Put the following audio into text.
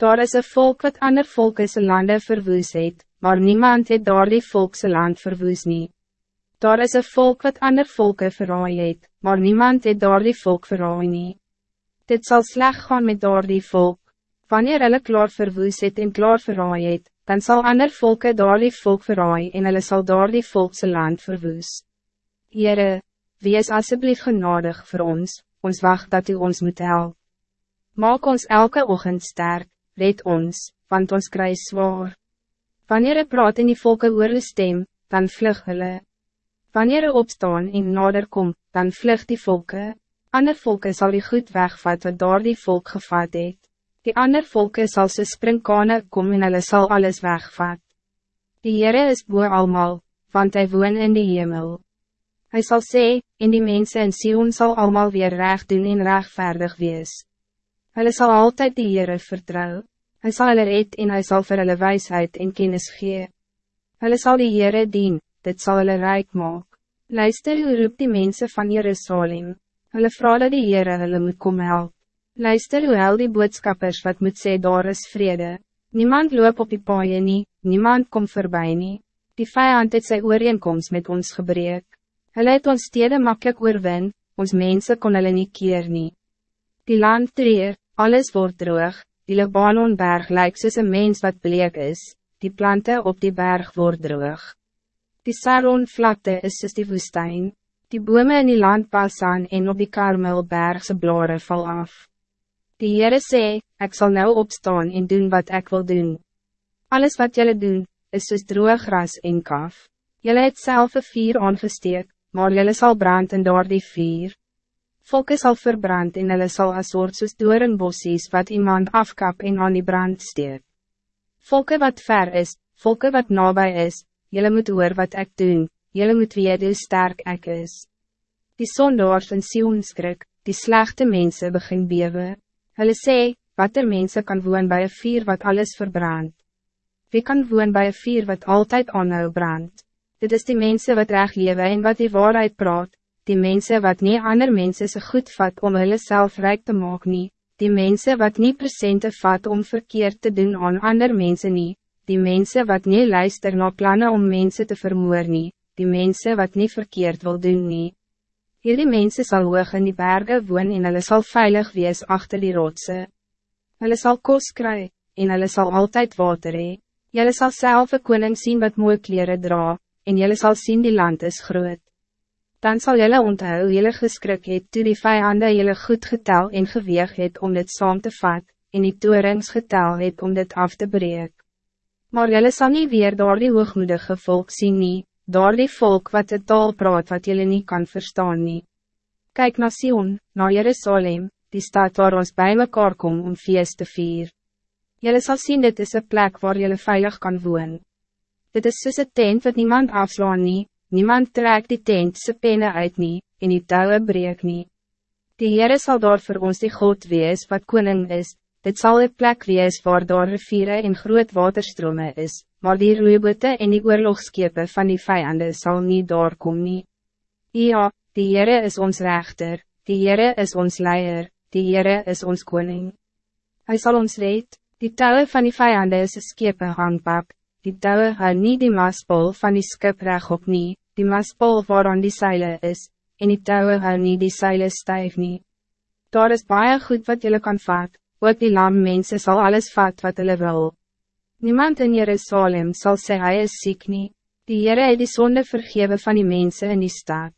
Daar is een volk wat ander volke se lande verwoes het, maar niemand het daar die volkse land verwoes nie. Daar is een volk wat ander volke verraai het, maar niemand het daar die volk verraai nie. Dit zal slecht gaan met daar die volk. Wanneer hulle klaar verwoes het en klaar verraai het, dan zal ander volke daar die volk verraai en hulle sal daar die volkse land verwoes. Heere, wees alsjeblieft genadig voor ons, ons wacht dat u ons moet helpen. Maak ons elke ochtend sterk, red ons, want ons krijg zwaar. Wanneer ik praat in die volken oor stem, dan vlug hulle. Wanneer ik opstaan en nader kom, dan vlug die volken. Ander volken zal die goed wegvat wat door die volk gevat het. Die ander volken zal ze springkane kom en hulle sal alles wegvat. Die Heere is boer almal, want hij woon in die hemel. Hij zal sê, en die mensen in Sion zal allemaal weer recht doen en rechtvaardig wees. Hulle sal altijd die Heere vertrouw. Hij zal hulle red en hij zal vir hulle wijsheid en kennis gee. Hulle sal die Heere dien, dit zal hulle rijk maak. Luister hoe roep die mensen van Jerusalem. Hulle vraag dat die Heere hulle moet kom help. Luister hoe hel die boodskappers wat moet sê daar is vrede. Niemand loop op die paaie nie, niemand kom voorbij nie. Die vijand het sy ooreenkomst met ons gebreek. Hulle het ons stede makkelijk oorwin, ons mensen kon hulle nie keer nie. Die land treer, alles wordt droog, die Libanonberg lijkt soos een mens wat bleek is, die planten op die berg wordt droog. Die Saron vlakte is soos die woestijn, die bome in die land Basan en op die Karmelbergse blare val af. Die Heere sê, ik zal nou opstaan en doen wat ik wil doen. Alles wat jullie doen, is soos droog gras en kaf. Jullie het self een vier aangesteek, maar jullie zal branden door die vier. Volke sal verbrand en hulle sal as soort soos doornbossies wat iemand afkap en aan die brand steek. Volke wat ver is, volke wat nabij is, jullie moet hoor wat ik doen, jullie moet weet hoe sterk ik is. Die sondaars in Sion skrik, die slechte mensen begin bewe. Hulle sê, wat er mensen kan woon bij een vuur wat alles verbrand. Wie kan woon bij een vuur wat altijd aanhou brand? Dit is die mensen wat recht lewe en wat die waarheid praat, die mensen wat niet ander mensen se goed vat om hulle self rijk te maak nie, die mensen wat niet presente vat om verkeerd te doen aan ander mensen nie, die mensen wat niet luister na plannen om mensen te vermoor nie, die mensen wat niet verkeerd wil doen nie. Hierdie mensen sal hoog in die bergen woon en hulle sal veilig wees achter die rotse. Hulle sal kos kry, en hulle sal altijd water hee. Julle sal self een koning zien wat mooie kleren dra, en julle sal zien die land is groot dan zal jullie onthou jullie geskrik het toe die vijanden jullie goed getel en geweeg het om dit saam te vat, en die toerings getel het om dit af te breek. Maar jullie zal niet weer door die hoogmoedige volk zien nie, door die volk wat het taal praat wat jullie niet kan verstaan nie. Kijk naar Sion, naar Jerusalem, die stad waar ons bij mekaar kom om feest te vier. Jullie zal zien dit is een plek waar jullie veilig kan woon. Dit is soos een tent wat niemand afslaan nie, Niemand trekt die tent se penne uit nie, en die touwe breek nie. Die Heere sal daar voor ons die God wees wat koning is, dit zal een plek wees waar daar riviere en groot waterstrome is, maar die roeibote en die oorlogskepe van die vijanden zal niet doorkom nie. Ja, die Heere is ons rechter, die Heere is ons leier, die Heere is ons koning. Hij zal ons red, die touwe van die vijanden is een skepe hangpak, die touwe hou nie die maspol van die skip reg op nie, die maspol waaraan die seile is, en die touwe hou nie die seile stijf nie. Daar is baie goed wat jullie kan vat, ook die lam mense sal alles vat wat hulle wil. Niemand in Jerusalem zal sê hy is ziek nie, die Heere het die sonde vergewe van die mensen in die stad.